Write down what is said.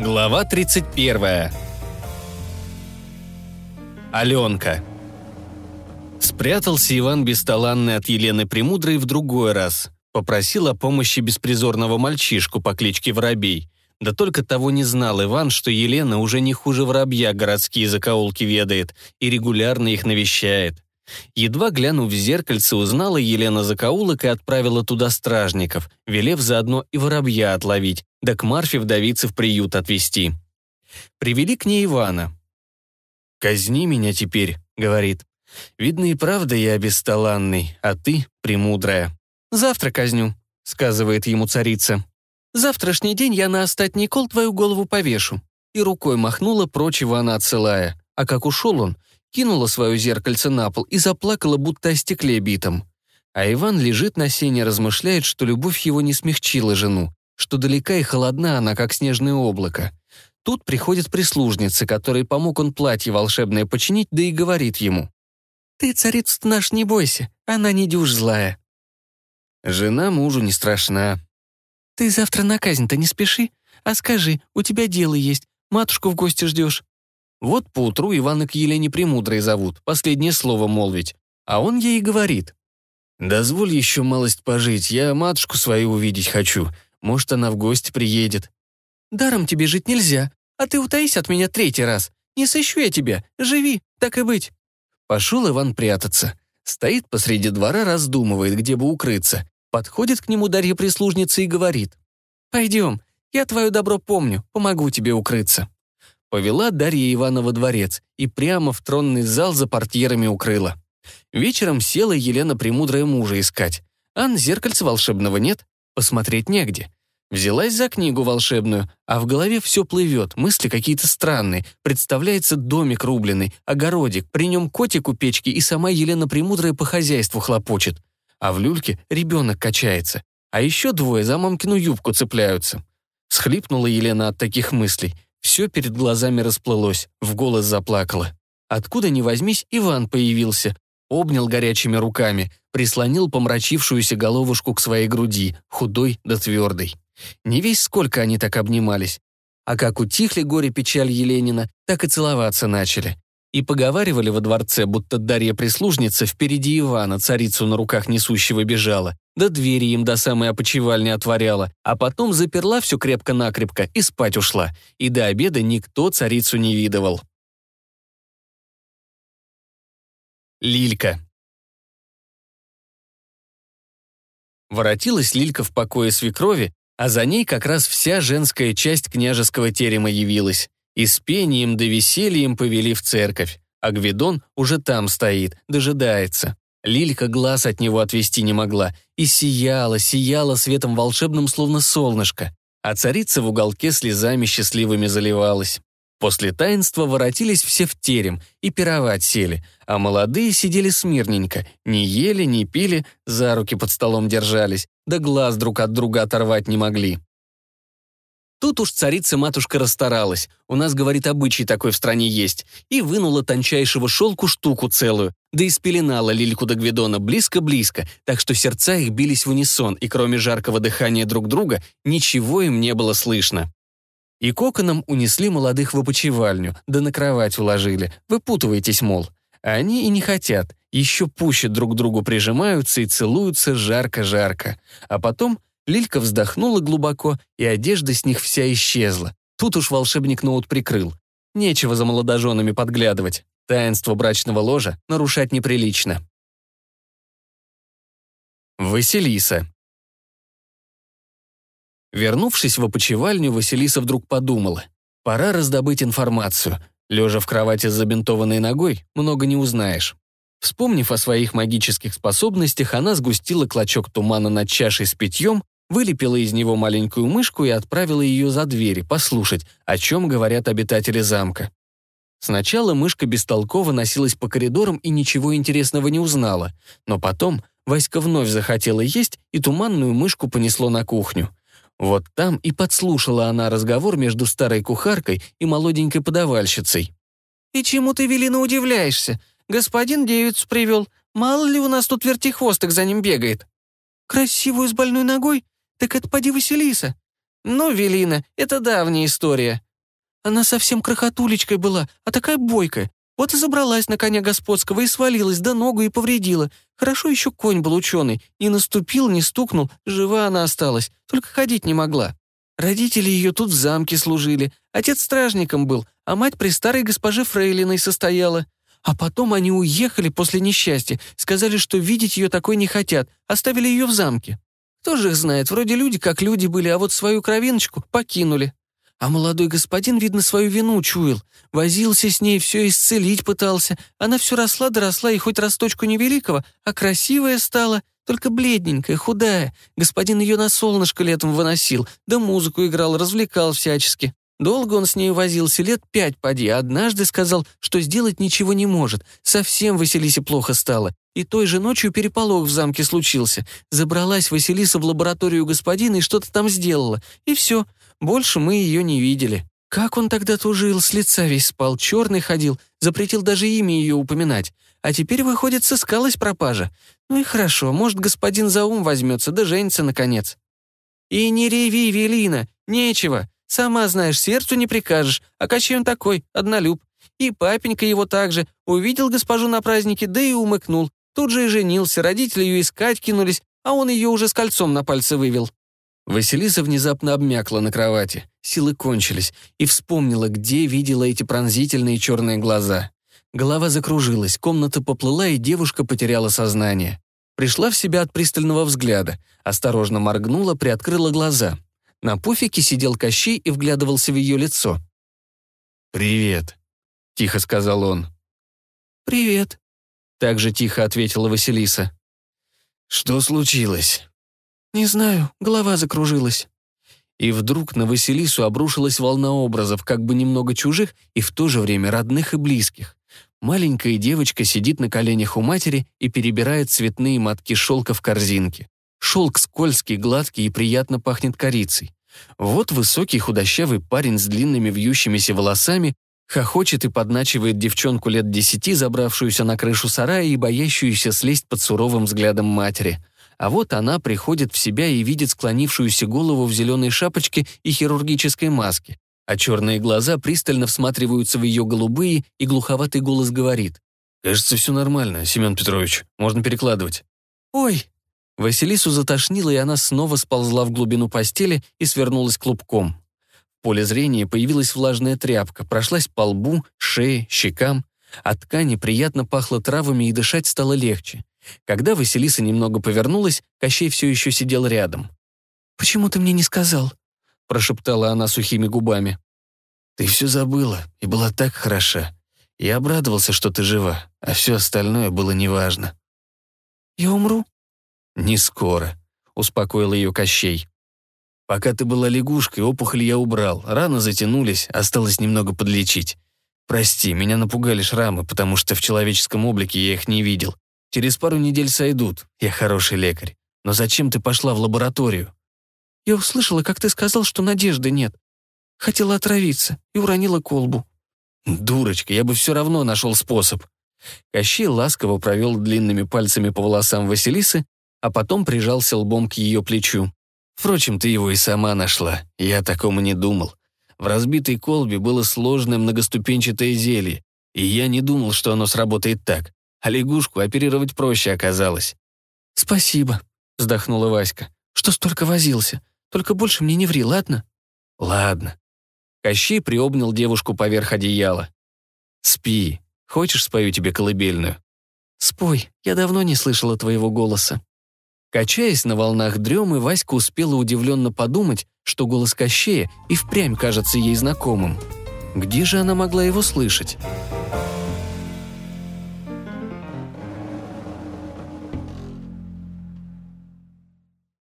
Глава 31. Аленка. Спрятался Иван Бесталанный от Елены Премудрой в другой раз. Попросил о помощи беспризорного мальчишку по кличке Воробей. Да только того не знал Иван, что Елена уже не хуже воробья городские закоулки ведает и регулярно их навещает. Едва глянув в зеркальце, узнала Елена закоулок и отправила туда стражников, велев заодно и воробья отловить, да к Марфе вдовице в приют отвезти. Привели к ней Ивана. «Казни меня теперь», — говорит. «Видно и правда я бесталанный, а ты премудрая». «Завтра казню», — сказывает ему царица. «Завтрашний день я на остатний кол твою голову повешу». И рукой махнула прочь Ивана отсылая. А как ушел он, кинула свое зеркальце на пол и заплакала, будто о стекле битом. А Иван лежит на сене, размышляет, что любовь его не смягчила жену, что далека и холодна она, как снежное облако. Тут приходит прислужница, которой помог он платье волшебное починить, да и говорит ему. «Ты, царица наш, не бойся, она не дюж злая». Жена мужу не страшна. «Ты завтра на казнь-то не спеши, а скажи, у тебя дело есть, матушку в гости ждешь». Вот поутру Ивана к Елене Премудрой зовут, последнее слово молвить, а он ей говорит. «Дозволь еще малость пожить, я матушку свою увидеть хочу, может, она в гости приедет». «Даром тебе жить нельзя, а ты утаись от меня третий раз. Не сыщу я тебя, живи, так и быть». Пошел Иван прятаться. Стоит посреди двора, раздумывает, где бы укрыться. Подходит к нему Дарья-прислужница и говорит. «Пойдем, я твое добро помню, помогу тебе укрыться». Повела Дарья Иванова дворец и прямо в тронный зал за портьерами укрыла. Вечером села Елена Премудрая мужа искать. Ан зеркальца волшебного нет, посмотреть негде. Взялась за книгу волшебную, а в голове все плывет, мысли какие-то странные. Представляется домик рубленый, огородик, при нем котик у печки и сама Елена Премудрая по хозяйству хлопочет. А в люльке ребенок качается. А еще двое за мамкину юбку цепляются. Схлипнула Елена от таких мыслей. Все перед глазами расплылось, в голос заплакала. Откуда ни возьмись, Иван появился, обнял горячими руками, прислонил помрачившуюся головушку к своей груди, худой да твердой. Не весь сколько они так обнимались. А как утихли горе-печаль Еленина, так и целоваться начали. И поговаривали во дворце, будто Дарья-прислужница впереди Ивана, царицу на руках несущего бежала, да двери им до самой опочивальни отворяла, а потом заперла все крепко-накрепко и спать ушла. И до обеда никто царицу не видывал. Лилька Воротилась Лилька в покое свекрови, а за ней как раз вся женская часть княжеского терема явилась. И с пением да весельем повели в церковь. А Гвидон уже там стоит, дожидается. Лилька глаз от него отвести не могла и сияла, сияла светом волшебным, словно солнышко. А царица в уголке слезами счастливыми заливалась. После таинства воротились все в терем и пировать сели, а молодые сидели смирненько, не ели, не пили, за руки под столом держались, да глаз друг от друга оторвать не могли. Тут уж царица-матушка расстаралась, у нас, говорит, обычай такой в стране есть, и вынула тончайшего шелку штуку целую, да и спеленала Лильку до Гвидона близко-близко, так что сердца их бились в унисон, и кроме жаркого дыхания друг друга, ничего им не было слышно. И коконом унесли молодых в опочивальню, да на кровать уложили. Выпутывайтесь, мол. Они и не хотят. Еще пуще друг другу прижимаются и целуются жарко-жарко. А потом Лилька вздохнула глубоко, и одежда с них вся исчезла. Тут уж волшебник ноут прикрыл. Нечего за молодоженами подглядывать. Таинство брачного ложа нарушать неприлично. Василиса. Вернувшись в опочивальню, Василиса вдруг подумала. Пора раздобыть информацию. Лежа в кровати с забинтованной ногой, много не узнаешь. Вспомнив о своих магических способностях, она сгустила клочок тумана над чашей с питьем, вылепила из него маленькую мышку и отправила ее за двери послушать, о чем говорят обитатели замка. Сначала мышка бестолково носилась по коридорам и ничего интересного не узнала, но потом Васька вновь захотела есть, и туманную мышку понесло на кухню. Вот там и подслушала она разговор между старой кухаркой и молоденькой подавальщицей. «И чему ты, Велина, удивляешься? Господин девицу привел. Мало ли у нас тут вертихвосток за ним бегает». «Красивую с больной ногой? Так это поди Василиса». «Ну, Велина, это давняя история. Она совсем крохотулечкой была, а такая бойкая. Вот и забралась на коня господского и свалилась, да ногу и повредила. Хорошо еще конь был ученый. Не наступил, не стукнул, жива она осталась, только ходить не могла. Родители ее тут в замке служили. Отец стражником был, а мать при старой госпоже Фрейлиной состояла. А потом они уехали после несчастья, сказали, что видеть ее такой не хотят, оставили ее в замке. Кто же их знает, вроде люди как люди были, а вот свою кровиночку покинули. А молодой господин, видно, свою вину чуял. Возился с ней, все исцелить пытался. Она все росла доросла, и хоть росточку невеликого, а красивая стала, только бледненькая, худая. Господин ее на солнышко летом выносил, да музыку играл, развлекал всячески. Долго он с ней возился, лет пять поди, а однажды сказал, что сделать ничего не может. Совсем Василисе плохо стало. И той же ночью переполох в замке случился. Забралась Василиса в лабораторию господина и что-то там сделала. И все, больше мы ее не видели. Как он тогда тужил, с лица весь спал, черный ходил, запретил даже имя ее упоминать. А теперь, выходит, сыскалась пропажа. Ну и хорошо, может, господин за ум возьмется, да женится, наконец. И не реви, Велина, нечего. Сама знаешь, сердцу не прикажешь, а Кощей он такой, однолюб. И папенька его также. Увидел госпожу на празднике, да и умыкнул. Тут же и женился, родители ее искать кинулись, а он ее уже с кольцом на пальце вывел. Василиса внезапно обмякла на кровати, силы кончились, и вспомнила, где видела эти пронзительные черные глаза. Голова закружилась, комната поплыла, и девушка потеряла сознание. Пришла в себя от пристального взгляда, осторожно моргнула, приоткрыла глаза. На пуфике сидел Кощей и вглядывался в ее лицо. «Привет», — тихо сказал он. «Привет», — также тихо ответила Василиса. «Что случилось?» «Не знаю, голова закружилась». И вдруг на Василису обрушилась волна образов, как бы немного чужих и в то же время родных и близких. Маленькая девочка сидит на коленях у матери и перебирает цветные мотки шелка в корзинке. Шелк скользкий, гладкий и приятно пахнет корицей. Вот высокий худощавый парень с длинными вьющимися волосами хохочет и подначивает девчонку лет десяти, забравшуюся на крышу сарая и боящуюся слезть под суровым взглядом матери. А вот она приходит в себя и видит склонившуюся голову в зеленой шапочке и хирургической маске. А черные глаза пристально всматриваются в ее голубые, и глуховатый голос говорит. «Кажется, все нормально, Семен Петрович. Можно перекладывать». «Ой!» Василису затошнило, и она снова сползла в глубину постели и свернулась клубком. В поле зрения появилась влажная тряпка, прошлась по лбу, шее, щекам. От ткани приятно пахло травами, и дышать стало легче. Когда Василиса немного повернулась, Кощей все еще сидел рядом. «Почему ты мне не сказал?» — прошептала она сухими губами. «Ты все забыла и была так хороша. Я обрадовался, что ты жива, а все остальное было неважно». «Я умру?» «Не скоро», — успокоил ее Кощей. «Пока ты была лягушкой, опухоль я убрал, раны затянулись, осталось немного подлечить. Прости, меня напугали шрамы, потому что в человеческом облике я их не видел. Через пару недель сойдут. Я хороший лекарь. Но зачем ты пошла в лабораторию?» «Я услышала, как ты сказал, что надежды нет. Хотела отравиться и уронила колбу». «Дурочка, я бы все равно нашел способ». Кощей ласково провел длинными пальцами по волосам Василисы, а потом прижался лбом к ее плечу. «Впрочем, ты его и сама нашла. Я такому не думал. В разбитой колбе было сложное многоступенчатое зелье, и я не думал, что оно сработает так а лягушку оперировать проще оказалось. «Спасибо», — вздохнула Васька, — «что столько возился. Только больше мне не ври, ладно?» «Ладно». Кощей приобнял девушку поверх одеяла. «Спи. Хочешь, спою тебе колыбельную?» «Спой, я давно не слышала твоего голоса». Качаясь на волнах дремы, Васька успела удивленно подумать, что голос Кощея и впрямь кажется ей знакомым. Где же она могла его слышать?